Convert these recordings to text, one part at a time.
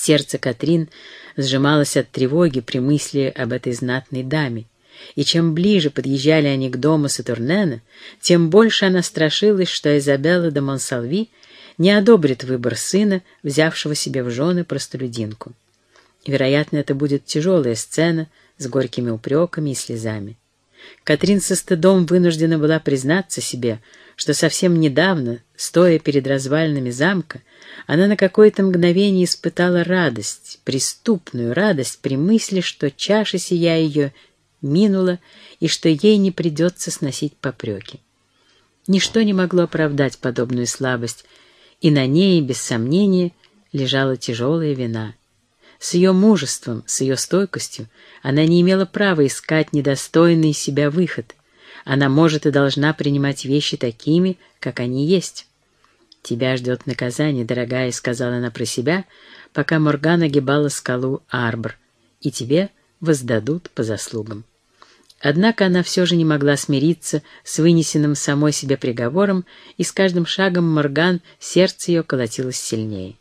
Сердце Катрин сжималось от тревоги при мысли об этой знатной даме, и чем ближе подъезжали они к дому Сатурнена, тем больше она страшилась, что Изабелла де Монсалви не одобрит выбор сына, взявшего себе в жены простолюдинку. Вероятно, это будет тяжелая сцена с горькими упреками и слезами. Катрин со стыдом вынуждена была признаться себе, что совсем недавно, стоя перед развалинами замка, она на какое-то мгновение испытала радость, преступную радость при мысли, что чаша сия ее минула и что ей не придется сносить попреки. Ничто не могло оправдать подобную слабость, и на ней, без сомнения, лежала тяжелая вина. С ее мужеством, с ее стойкостью она не имела права искать недостойный себя выход. Она может и должна принимать вещи такими, как они есть. «Тебя ждет наказание, дорогая», — сказала она про себя, пока Морган огибала скалу Арбр, «и тебе воздадут по заслугам». Однако она все же не могла смириться с вынесенным самой себе приговором, и с каждым шагом Морган сердце ее колотилось сильнее.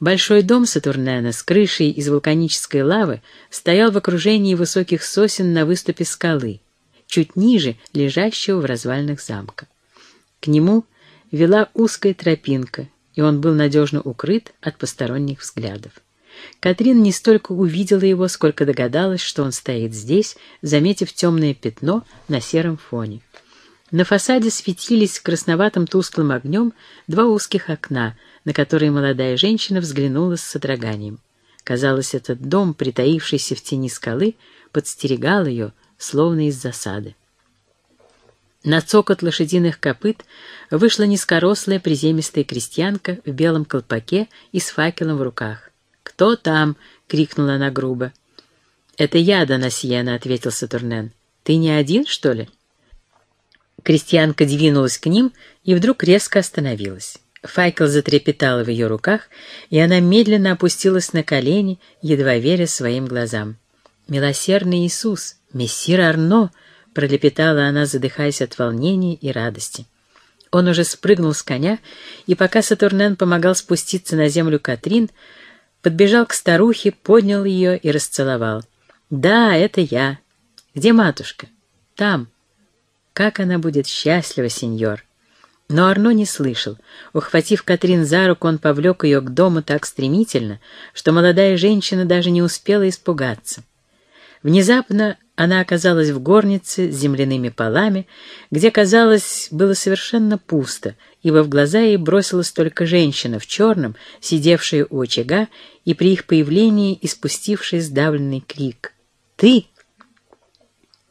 Большой дом Сатурнена с крышей из вулканической лавы стоял в окружении высоких сосен на выступе скалы, чуть ниже лежащего в развалинах замка. К нему вела узкая тропинка, и он был надежно укрыт от посторонних взглядов. Катрин не столько увидела его, сколько догадалась, что он стоит здесь, заметив темное пятно на сером фоне. На фасаде светились красноватым тусклым огнем два узких окна, на которые молодая женщина взглянула с содроганием. Казалось, этот дом, притаившийся в тени скалы, подстерегал ее, словно из засады. На цокот лошадиных копыт вышла низкорослая приземистая крестьянка в белом колпаке и с факелом в руках. «Кто там?» — крикнула она грубо. «Это я, Донасьена», — ответил Сатурнен. «Ты не один, что ли?» Крестьянка двинулась к ним и вдруг резко остановилась. Факел затрепетал в ее руках, и она медленно опустилась на колени, едва веря своим глазам. «Милосердный Иисус! Мессир Арно!» — пролепетала она, задыхаясь от волнения и радости. Он уже спрыгнул с коня, и пока Сатурнен помогал спуститься на землю Катрин, подбежал к старухе, поднял ее и расцеловал. «Да, это я. Где матушка?» «Там». «Как она будет счастлива, сеньор!» Но Арно не слышал. Ухватив Катрин за руку, он повлек ее к дому так стремительно, что молодая женщина даже не успела испугаться. Внезапно она оказалась в горнице с земляными полами, где, казалось, было совершенно пусто, ибо в глаза ей бросилась только женщина в черном, сидевшая у очага и при их появлении испустившая сдавленный крик. «Ты!»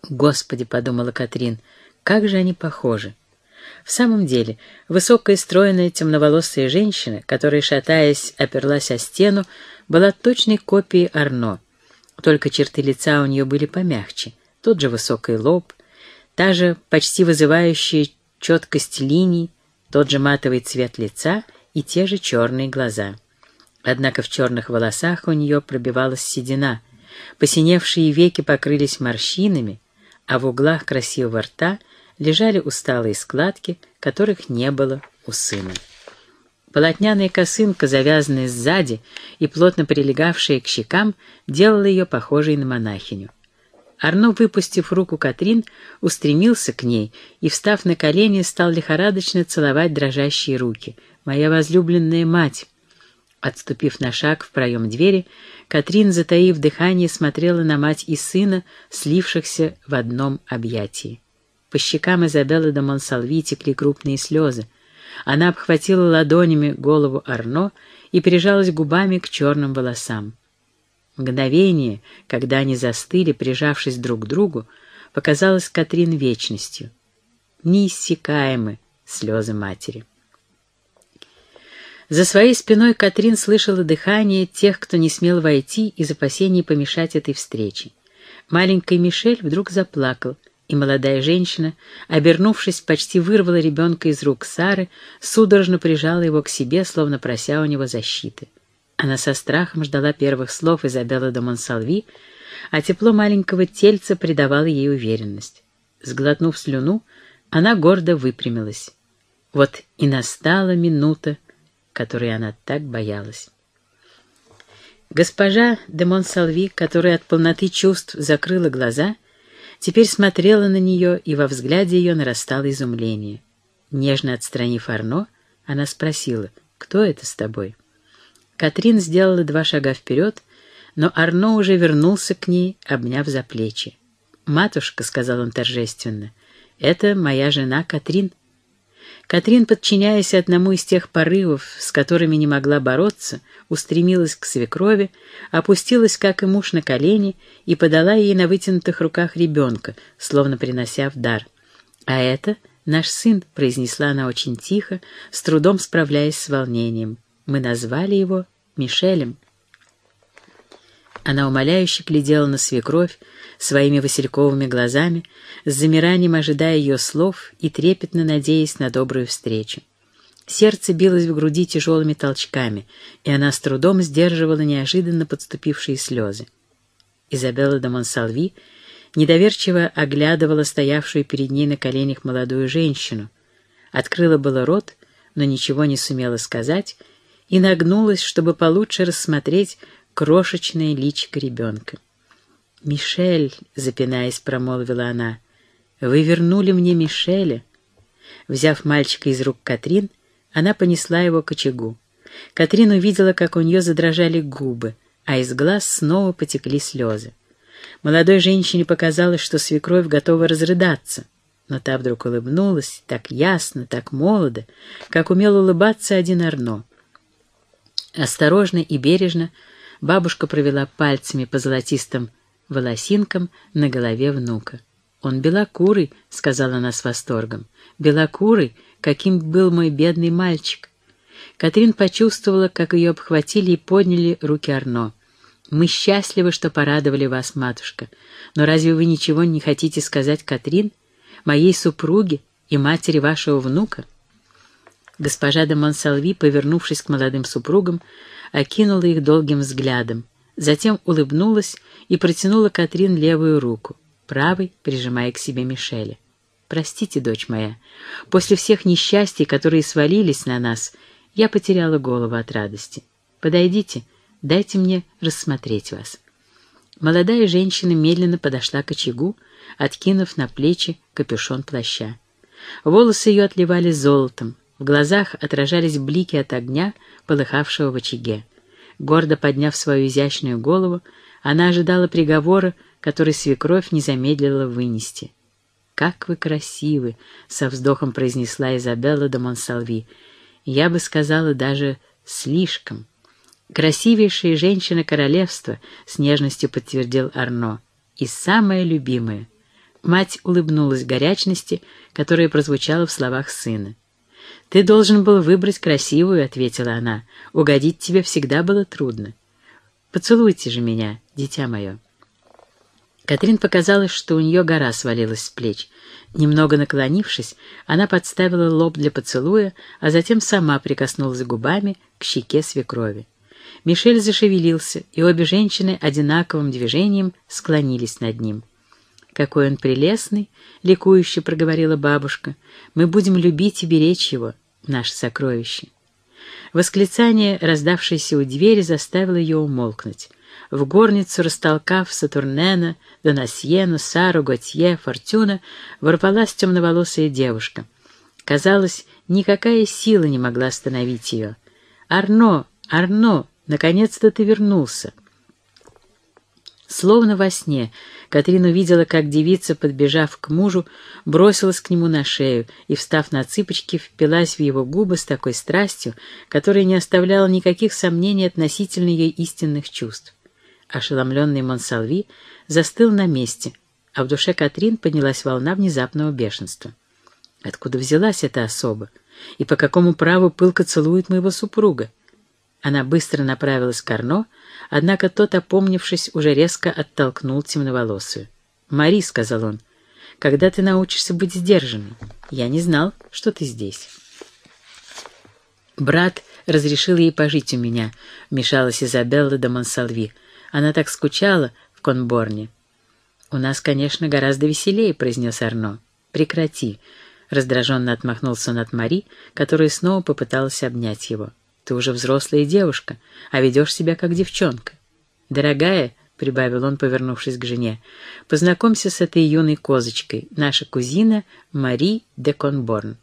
«Господи!» — подумала Катрин, — «как же они похожи!» В самом деле, высокая, стройная, темноволосая женщина, которая, шатаясь, оперлась о стену, была точной копией Арно. Только черты лица у нее были помягче, тот же высокий лоб, та же почти вызывающая четкость линий, тот же матовый цвет лица и те же черные глаза. Однако в черных волосах у нее пробивалась седина, посиневшие веки покрылись морщинами, а в углах красивого рта лежали усталые складки, которых не было у сына. Полотняная косынка, завязанная сзади и плотно прилегавшая к щекам, делала ее похожей на монахиню. Арно, выпустив руку Катрин, устремился к ней и, встав на колени, стал лихорадочно целовать дрожащие руки. «Моя возлюбленная мать!» Отступив на шаг в проем двери, Катрин, затаив дыхание, смотрела на мать и сына, слившихся в одном объятии. По щекам Изабеллы де Монсалви текли крупные слезы. Она обхватила ладонями голову Арно и прижалась губами к черным волосам. Мгновение, когда они застыли, прижавшись друг к другу, показалось Катрин вечностью. Неиссякаемы слезы матери. За своей спиной Катрин слышала дыхание тех, кто не смел войти из опасений помешать этой встрече. Маленький Мишель вдруг заплакал, и молодая женщина, обернувшись, почти вырвала ребенка из рук Сары, судорожно прижала его к себе, словно прося у него защиты. Она со страхом ждала первых слов Изабеллы де Монсалви, а тепло маленького тельца придавало ей уверенность. Сглотнув слюну, она гордо выпрямилась. Вот и настала минута, которой она так боялась. Госпожа де Монсалви, которая от полноты чувств закрыла глаза, теперь смотрела на нее, и во взгляде ее нарастало изумление. Нежно отстранив Арно, она спросила, «Кто это с тобой?» Катрин сделала два шага вперед, но Арно уже вернулся к ней, обняв за плечи. «Матушка», — сказал он торжественно, — «это моя жена Катрин». Катрин, подчиняясь одному из тех порывов, с которыми не могла бороться, устремилась к свекрови, опустилась, как и муж, на колени и подала ей на вытянутых руках ребенка, словно принося в дар. «А это наш сын», — произнесла она очень тихо, с трудом справляясь с волнением. «Мы назвали его Мишелем». Она умоляюще глядела на свекровь своими васильковыми глазами, с замиранием ожидая ее слов и трепетно надеясь на добрую встречу. Сердце билось в груди тяжелыми толчками, и она с трудом сдерживала неожиданно подступившие слезы. Изабелла де Монсалви недоверчиво оглядывала стоявшую перед ней на коленях молодую женщину, открыла было рот, но ничего не сумела сказать, и нагнулась, чтобы получше рассмотреть крошечное личико ребенка. «Мишель», — запинаясь, промолвила она, — «вы вернули мне Мишеля». Взяв мальчика из рук Катрин, она понесла его к очагу. Катрин увидела, как у нее задрожали губы, а из глаз снова потекли слезы. Молодой женщине показалось, что свекровь готова разрыдаться, но та вдруг улыбнулась так ясно, так молодо, как умел улыбаться один Арно. Осторожно и бережно Бабушка провела пальцами по золотистым волосинкам на голове внука. «Он белокурый», — сказала она с восторгом. «Белокурый, каким был мой бедный мальчик». Катрин почувствовала, как ее обхватили и подняли руки Арно. «Мы счастливы, что порадовали вас, матушка. Но разве вы ничего не хотите сказать Катрин, моей супруге и матери вашего внука?» Госпожа де Монсалви, повернувшись к молодым супругам, окинула их долгим взглядом, затем улыбнулась и протянула Катрин левую руку, правой прижимая к себе Мишеля. «Простите, дочь моя, после всех несчастий, которые свалились на нас, я потеряла голову от радости. Подойдите, дайте мне рассмотреть вас». Молодая женщина медленно подошла к очагу, откинув на плечи капюшон плаща. Волосы ее отливали золотом, в глазах отражались блики от огня, полыхавшего в очаге. Гордо подняв свою изящную голову, она ожидала приговора, который свекровь не замедлила вынести. «Как вы красивы!» — со вздохом произнесла Изабелла де Монсалви. «Я бы сказала даже слишком». «Красивейшая женщина королевства», — с нежностью подтвердил Арно. «И самая любимая». Мать улыбнулась горячности, которая прозвучала в словах сына. «Ты должен был выбрать красивую», — ответила она. «Угодить тебе всегда было трудно. Поцелуйте же меня, дитя мое». Катрин показалось, что у нее гора свалилась с плеч. Немного наклонившись, она подставила лоб для поцелуя, а затем сама прикоснулась губами к щеке свекрови. Мишель зашевелился, и обе женщины одинаковым движением склонились над ним. «Какой он прелестный!» — ликующе проговорила бабушка. «Мы будем любить и беречь его, наше сокровище». Восклицание, раздавшееся у двери, заставило ее умолкнуть. В горницу, растолкав Сатурнена, Донасьену, Сару, Готье, Фортюна, ворвалась темноволосая девушка. Казалось, никакая сила не могла остановить ее. «Арно! Арно! Наконец-то ты вернулся!» Словно во сне, Катрин увидела, как девица, подбежав к мужу, бросилась к нему на шею и, встав на цыпочки, впилась в его губы с такой страстью, которая не оставляла никаких сомнений относительно ее истинных чувств. Ошеломленный Монсалви застыл на месте, а в душе Катрин поднялась волна внезапного бешенства. Откуда взялась эта особа? И по какому праву пылко целует моего супруга? Она быстро направилась к Арно, однако тот, опомнившись, уже резко оттолкнул темноволосую. «Мари», — сказал он, — «когда ты научишься быть сдержанной? Я не знал, что ты здесь». «Брат разрешил ей пожить у меня», — вмешалась Изабелла де Монсалви. «Она так скучала в Конборне». «У нас, конечно, гораздо веселее», — произнес Арно. «Прекрати», — раздраженно отмахнулся он от Мари, которая снова попыталась обнять его. Ты уже взрослая девушка, а ведешь себя как девчонка. «Дорогая», — прибавил он, повернувшись к жене, — «познакомься с этой юной козочкой, наша кузина Мари де Конборн».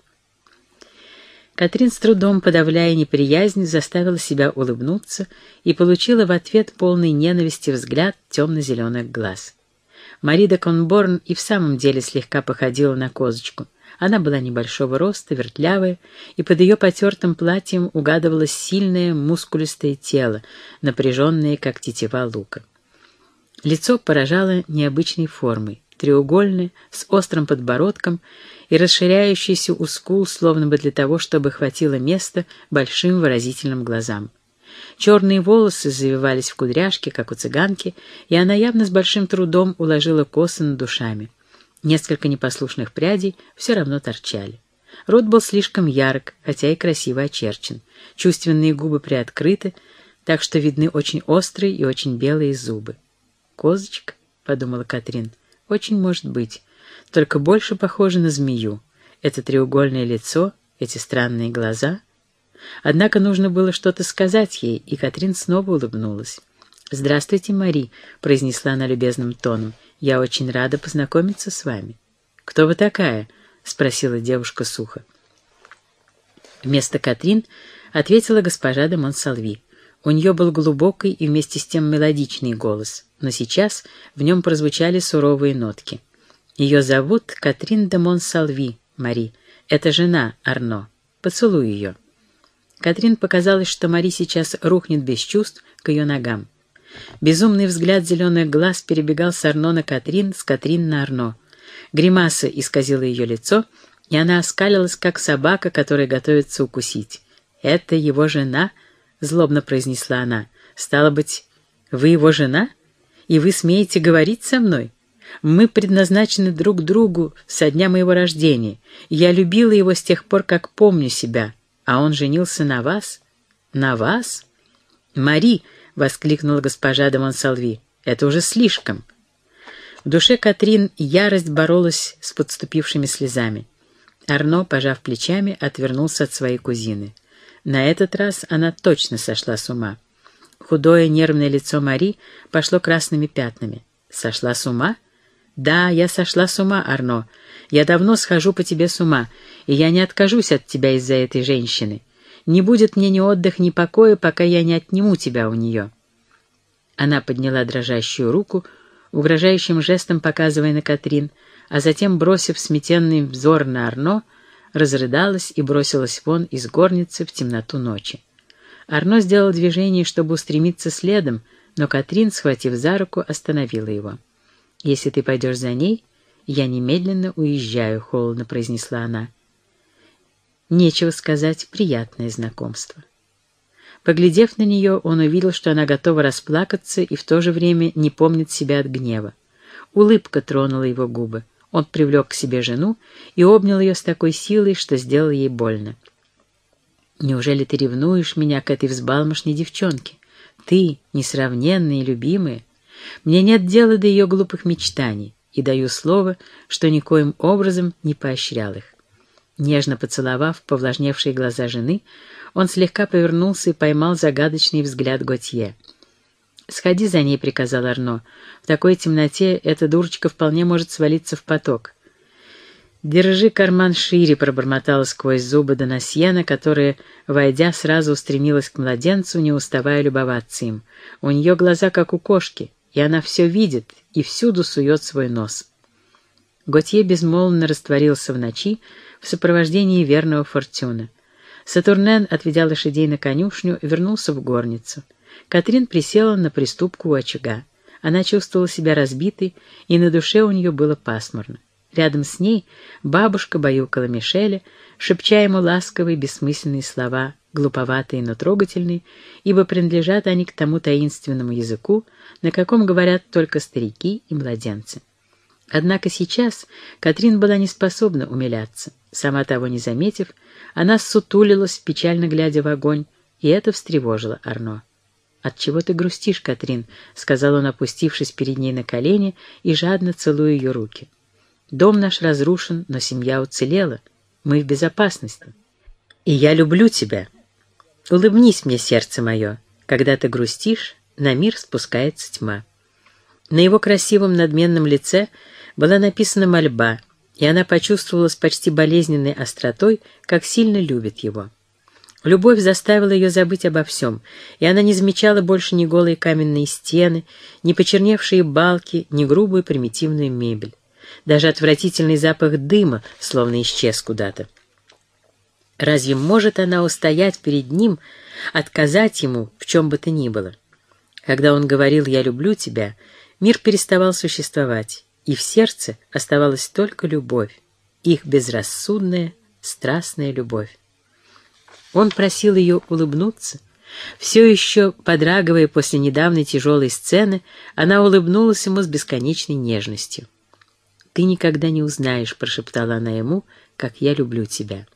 Катрин с трудом, подавляя неприязнь, заставила себя улыбнуться и получила в ответ полный ненависти взгляд темно-зеленых глаз. Мари де Конборн и в самом деле слегка походила на козочку. Она была небольшого роста, вертлявая, и под ее потертым платьем угадывалось сильное мускулистое тело, напряженное, как тетива лука. Лицо поражало необычной формой, треугольное, с острым подбородком и расширяющийся у скул, словно бы для того, чтобы хватило места большим выразительным глазам. Черные волосы завивались в кудряшки, как у цыганки, и она явно с большим трудом уложила косы над душами. Несколько непослушных прядей все равно торчали. Рот был слишком ярок, хотя и красиво очерчен. Чувственные губы приоткрыты, так что видны очень острые и очень белые зубы. «Козочка», — подумала Катрин, — «очень может быть только больше похожа на змею. Это треугольное лицо, эти странные глаза. Однако нужно было что-то сказать ей, и Катрин снова улыбнулась. «Здравствуйте, Мари», — произнесла она любезным тоном. «Я очень рада познакомиться с вами». «Кто вы такая?» — спросила девушка сухо. Вместо Катрин ответила госпожа де Монсалви. У нее был глубокий и вместе с тем мелодичный голос, но сейчас в нем прозвучали суровые нотки. Ее зовут Катрин де Монсалви, Мари. Это жена Арно. Поцелуй ее». Катрин показалось, что Мари сейчас рухнет без чувств к ее ногам. Безумный взгляд зеленых глаз перебегал с Арно на Катрин, с Катрин на Арно. Гримаса исказила ее лицо, и она оскалилась, как собака, которая готовится укусить. «Это его жена?» — злобно произнесла она. «Стало быть, вы его жена? И вы смеете говорить со мной?» Мы предназначены друг другу со дня моего рождения. Я любила его с тех пор, как помню себя. А он женился на вас? На вас? Мари, — воскликнула госпожа де Монсалви, — это уже слишком. В душе Катрин ярость боролась с подступившими слезами. Арно, пожав плечами, отвернулся от своей кузины. На этот раз она точно сошла с ума. Худое нервное лицо Мари пошло красными пятнами. Сошла с ума? «Да, я сошла с ума, Арно. Я давно схожу по тебе с ума, и я не откажусь от тебя из-за этой женщины. Не будет мне ни отдых, ни покоя, пока я не отниму тебя у нее». Она подняла дрожащую руку, угрожающим жестом показывая на Катрин, а затем, бросив сметенный взор на Арно, разрыдалась и бросилась вон из горницы в темноту ночи. Арно сделал движение, чтобы устремиться следом, но Катрин, схватив за руку, остановила его. «Если ты пойдешь за ней, я немедленно уезжаю», — холодно произнесла она. Нечего сказать, приятное знакомство. Поглядев на нее, он увидел, что она готова расплакаться и в то же время не помнит себя от гнева. Улыбка тронула его губы. Он привлек к себе жену и обнял ее с такой силой, что сделал ей больно. «Неужели ты ревнуешь меня к этой взбалмошной девчонке? Ты, несравненная и любимая, мне нет дела до ее глупых мечтаний, и даю слово, что никоим образом не поощрял их. Нежно поцеловав повлажневшие глаза жены, он слегка повернулся и поймал загадочный взгляд Готье. «Сходи за ней», — приказал Арно. «В такой темноте эта дурочка вполне может свалиться в поток». «Держи карман шире», — пробормотала сквозь зубы Донасьена, которая, войдя, сразу устремилась к младенцу, не уставая любоваться им. У нее глаза, как у кошки и она все видит и всюду сует свой нос. Готье безмолвно растворился в ночи в сопровождении верного Фортюна. Сатурнен, отведя лошадей на конюшню, вернулся в горницу. Катрин присела на приступку у очага. Она чувствовала себя разбитой, и на душе у нее было пасмурно. Рядом с ней бабушка баюкала Мишеля, шепча ему ласковые бессмысленные слова глуповатые, но трогательные, ибо принадлежат они к тому таинственному языку, на каком говорят только старики и младенцы. Однако сейчас Катрин была не способна умиляться. Сама того не заметив, она сутулилась, печально глядя в огонь, и это встревожило Арно. «Отчего ты грустишь, Катрин?» — сказал он, опустившись перед ней на колени и жадно целуя ее руки. «Дом наш разрушен, но семья уцелела. Мы в безопасности. И я люблю тебя». Улыбнись мне, сердце мое. Когда ты грустишь, на мир спускается тьма. На его красивом надменном лице была написана мольба, и она почувствовала с почти болезненной остротой, как сильно любит его. Любовь заставила ее забыть обо всем, и она не замечала больше ни голые каменные стены, ни почерневшие балки, ни грубую примитивную мебель. Даже отвратительный запах дыма словно исчез куда-то. Разве может она устоять перед ним, отказать ему в чем бы то ни было? Когда он говорил «я люблю тебя», мир переставал существовать, и в сердце оставалась только любовь, их безрассудная, страстная любовь. Он просил ее улыбнуться. Все еще подрагивая после недавней тяжелой сцены, она улыбнулась ему с бесконечной нежностью. «Ты никогда не узнаешь», — прошептала она ему, — «как я люблю тебя».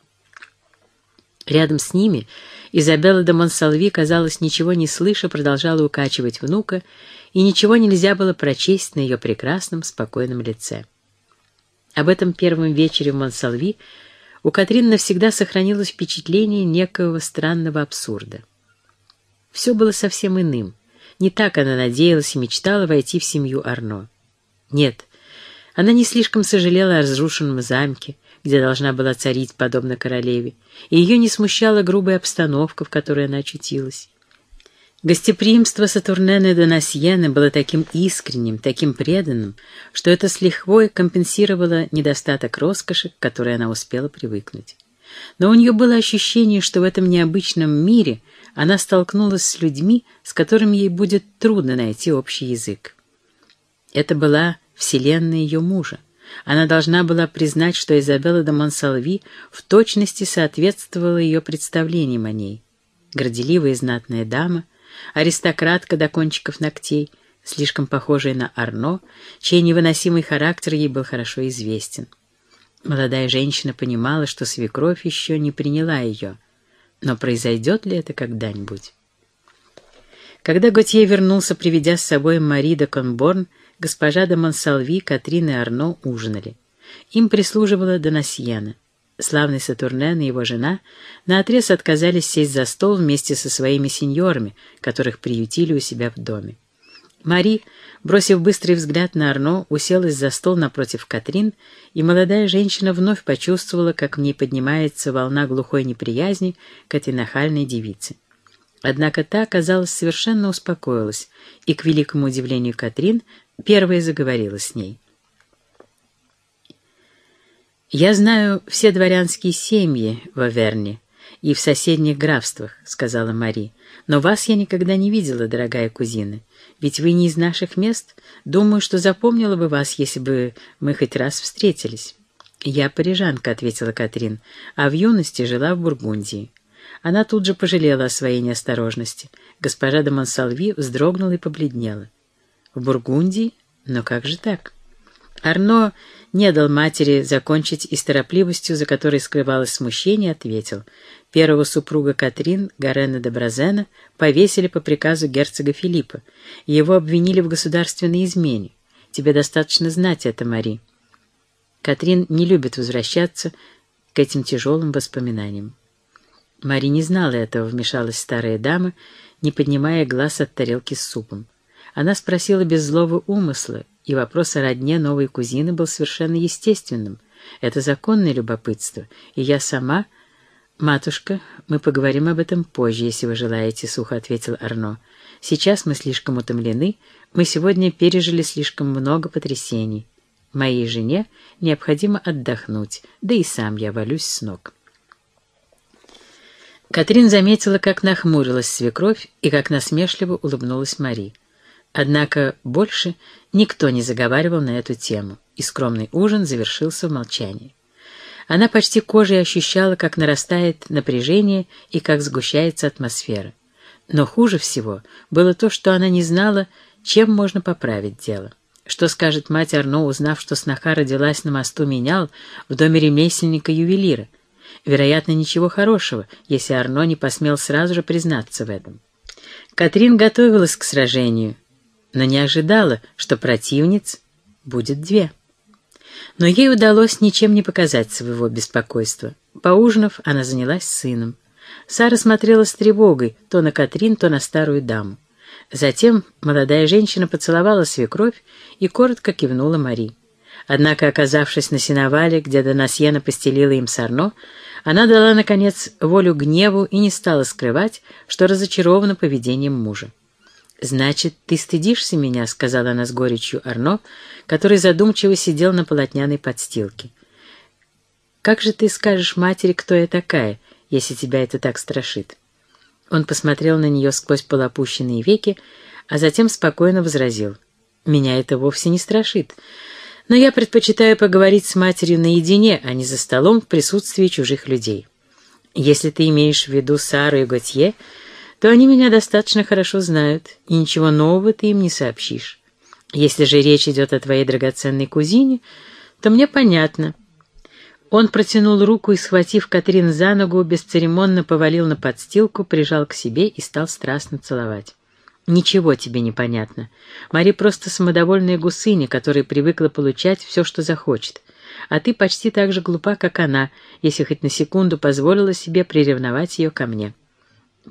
Рядом с ними Изабелла де Монсалви, казалось, ничего не слыша, продолжала укачивать внука, и ничего нельзя было прочесть на ее прекрасном, спокойном лице. Об этом первом вечере в Монсалви у Катрин навсегда сохранилось впечатление некого странного абсурда. Все было совсем иным. Не так она надеялась и мечтала войти в семью Арно. Нет, она не слишком сожалела о разрушенном замке, где должна была царить, подобно королеве, и ее не смущала грубая обстановка, в которой она очутилась. Гостеприимство Сатурнены де Насьены было таким искренним, таким преданным, что это с лихвой компенсировало недостаток роскоши, к которой она успела привыкнуть. Но у нее было ощущение, что в этом необычном мире она столкнулась с людьми, с которыми ей будет трудно найти общий язык. Это была вселенная ее мужа. Она должна была признать, что Изабелла де Монсалви в точности соответствовала ее представлениям о ней. Горделивая и знатная дама — аристократка до кончиков ногтей, слишком похожая на Арно, чей невыносимый характер ей был хорошо известен. Молодая женщина понимала, что свекровь еще не приняла ее, но произойдет ли это когда-нибудь? Когда Готье вернулся, приведя с собой Мари де Конборн, госпожа де Монсалви, Катрин и Арно ужинали. Им прислуживала Донасьена — Славный Сатурнен и его жена наотрез отказались сесть за стол вместе со своими сеньорами, которых приютили у себя в доме. Мари, бросив быстрый взгляд на Арно, уселась за стол напротив Катрин, и молодая женщина вновь почувствовала, как в ней поднимается волна глухой неприязни к этой нахальной девице. Однако та, казалось, совершенно успокоилась, и, к великому удивлению Катрин, первая заговорила с ней. «Я знаю все дворянские семьи в Аверне и в соседних графствах», — сказала Мари. «Но вас я никогда не видела, дорогая кузина. Ведь вы не из наших мест. Думаю, что запомнила бы вас, если бы мы хоть раз встретились». «Я парижанка», — ответила Катрин, — «а в юности жила в Бургундии». Она тут же пожалела о своей неосторожности. Госпожа де Монсалви вздрогнула и побледнела. «В Бургундии? Но как же так?» Арно не дал матери закончить и с торопливостью, за которой скрывалось смущение, ответил. Первого супруга Катрин, Гарена де Бразена, повесили по приказу герцога Филиппа. Его обвинили в государственной измене. Тебе достаточно знать это, Мари. Катрин не любит возвращаться к этим тяжелым воспоминаниям. Мари не знала этого, вмешалась старая дама, не поднимая глаз от тарелки с супом. Она спросила без злого умысла, и вопрос о родне новой кузины был совершенно естественным. Это законное любопытство, и я сама... «Матушка, мы поговорим об этом позже, если вы желаете», — сухо ответил Арно. «Сейчас мы слишком утомлены, мы сегодня пережили слишком много потрясений. Моей жене необходимо отдохнуть, да и сам я валюсь с ног». Катрин заметила, как нахмурилась свекровь и как насмешливо улыбнулась Мари. Однако больше никто не заговаривал на эту тему, и скромный ужин завершился в молчании. Она почти кожей ощущала, как нарастает напряжение и как сгущается атмосфера. Но хуже всего было то, что она не знала, чем можно поправить дело. Что скажет мать Арно, узнав, что сноха родилась на мосту Менял в доме ремесленника-ювелира? Вероятно, ничего хорошего, если Арно не посмел сразу же признаться в этом. Катрин готовилась к сражению — но не ожидала, что противниц будет две. Но ей удалось ничем не показать своего беспокойства. Поужинав, она занялась сыном. Сара смотрела с тревогой то на Катрин, то на старую даму. Затем молодая женщина поцеловала свекровь и коротко кивнула Мари. Однако, оказавшись на сеновале, где Донасьена постелила им сорно, она дала, наконец, волю гневу и не стала скрывать, что разочарована поведением мужа. «Значит, ты стыдишься меня?» — сказала она с горечью Арно, который задумчиво сидел на полотняной подстилке. «Как же ты скажешь матери, кто я такая, если тебя это так страшит?» Он посмотрел на нее сквозь полуопущенные веки, а затем спокойно возразил. «Меня это вовсе не страшит, но я предпочитаю поговорить с матерью наедине, а не за столом в присутствии чужих людей. Если ты имеешь в виду Сару и Готье, то они меня достаточно хорошо знают, и ничего нового ты им не сообщишь. Если же речь идет о твоей драгоценной кузине, то мне понятно». Он протянул руку и, схватив Катрин за ногу, бесцеремонно повалил на подстилку, прижал к себе и стал страстно целовать. «Ничего тебе не понятно. Мари просто самодовольная гусыня, которая привыкла получать все, что захочет. А ты почти так же глупа, как она, если хоть на секунду позволила себе приревновать ее ко мне».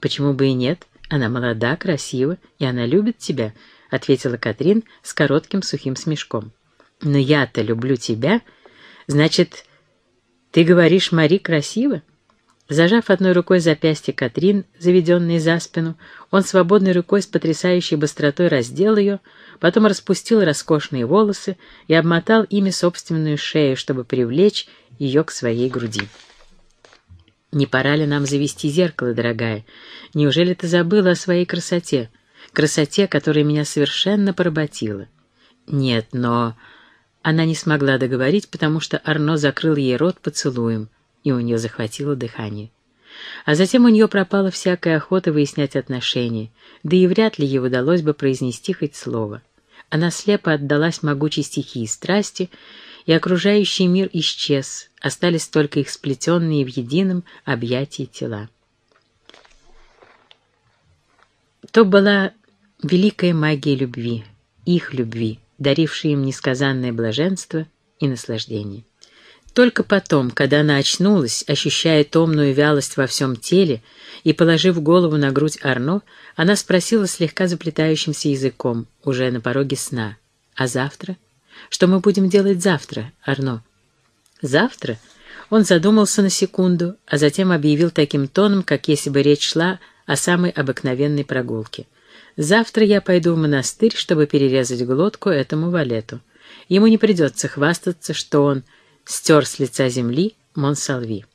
«Почему бы и нет? Она молода, красива, и она любит тебя», — ответила Катрин с коротким сухим смешком. «Но я-то люблю тебя. Значит, ты говоришь, Мари красиво?» Зажав одной рукой запястье Катрин, заведенной за спину, он свободной рукой с потрясающей быстротой раздел ее, потом распустил роскошные волосы и обмотал ими собственную шею, чтобы привлечь ее к своей груди. «Не пора ли нам завести зеркало, дорогая? Неужели ты забыла о своей красоте? Красоте, которая меня совершенно поработила?» «Нет, но...» Она не смогла договорить, потому что Арно закрыл ей рот поцелуем — и у нее захватило дыхание. А затем у нее пропала всякая охота выяснять отношения, да и вряд ли ей удалось бы произнести хоть слово. Она слепо отдалась могучей стихии страсти, и окружающий мир исчез, остались только их сплетенные в едином объятии тела. То была великая магия любви, их любви, дарившая им несказанное блаженство и наслаждение. Только потом, когда она очнулась, ощущая томную вялость во всем теле, и, положив голову на грудь Арно, она спросила слегка заплетающимся языком, уже на пороге сна. «А завтра? Что мы будем делать завтра, Арно?» «Завтра?» Он задумался на секунду, а затем объявил таким тоном, как если бы речь шла о самой обыкновенной прогулке. «Завтра я пойду в монастырь, чтобы перерезать глотку этому валету. Ему не придется хвастаться, что он стер с лица земли Монсалви.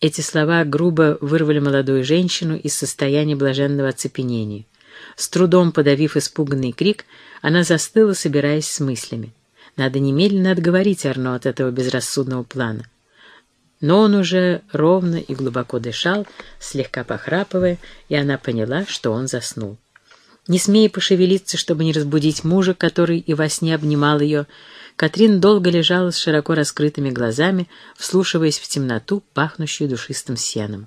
Эти слова грубо вырвали молодую женщину из состояния блаженного оцепенения. С трудом подавив испуганный крик, она застыла, собираясь с мыслями. Надо немедленно отговорить Арно от этого безрассудного плана. Но он уже ровно и глубоко дышал, слегка похрапывая, и она поняла, что он заснул. Не смея пошевелиться, чтобы не разбудить мужа, который и во сне обнимал ее, Катрин долго лежала с широко раскрытыми глазами, вслушиваясь в темноту, пахнущую душистым сеном.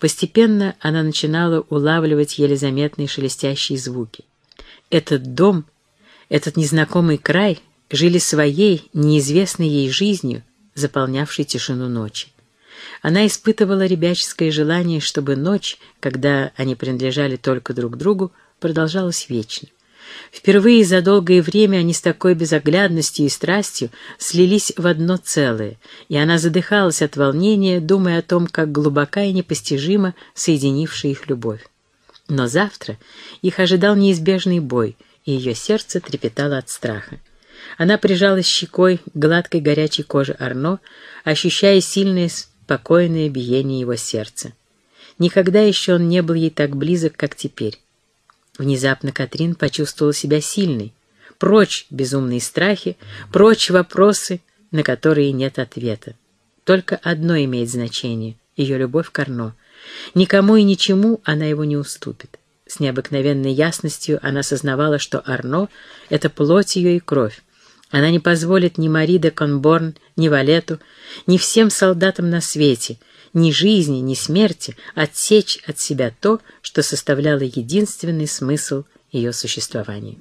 Постепенно она начинала улавливать еле заметные шелестящие звуки. Этот дом, этот незнакомый край жили своей, неизвестной ей жизнью, заполнявшей тишину ночи. Она испытывала ребяческое желание, чтобы ночь, когда они принадлежали только друг другу, продолжалась вечно. Впервые за долгое время они с такой безоглядностью и страстью слились в одно целое, и она задыхалась от волнения, думая о том, как глубока и непостижима соединившая их любовь. Но завтра их ожидал неизбежный бой, и ее сердце трепетало от страха. Она прижалась щекой к гладкой горячей коже Арно, ощущая сильное спокойное биение его сердца. Никогда еще он не был ей так близок, как теперь. Внезапно Катрин почувствовала себя сильной. Прочь безумные страхи, прочь вопросы, на которые нет ответа. Только одно имеет значение — ее любовь к Арно. Никому и ничему она его не уступит. С необыкновенной ясностью она сознавала, что Арно — это плоть ее и кровь. Она не позволит ни Мари де Конборн, ни Валету, ни всем солдатам на свете, ни жизни, ни смерти отсечь от себя то, что составляло единственный смысл ее существования.